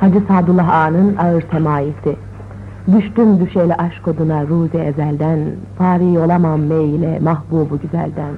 Hacı Sadullah Ağa'nın ağır temayisi. Düştüm düşeli aşk oduna ruzi ezelden, fari olamam meyle mahbubu güzelden.